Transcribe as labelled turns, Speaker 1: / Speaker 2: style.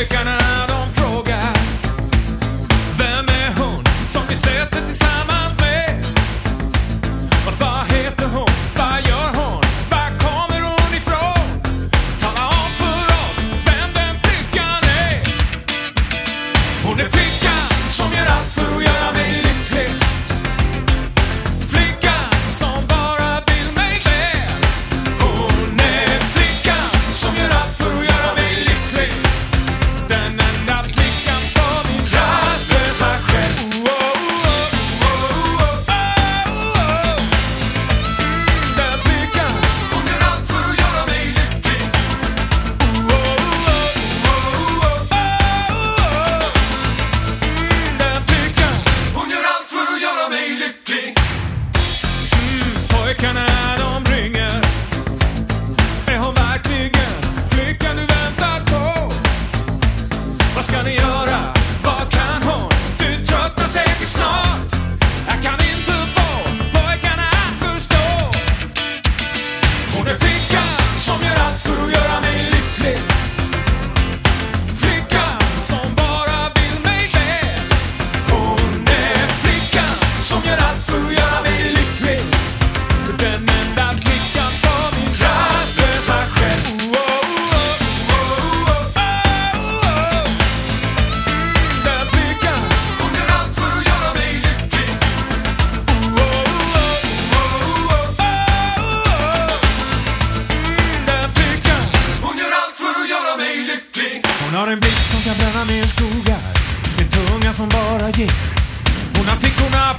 Speaker 1: Pojkarna de frågar Vem är hon som ni sätter tillsammans med? Och vad heter hon? Vad gör hon? Var kommer hon ifrån? Tala om för oss vem den flickan är Hon är flickan som gör allt Hon har en blick som kan bränna ner skogar. En tunga som bara ger. Hon har fickorna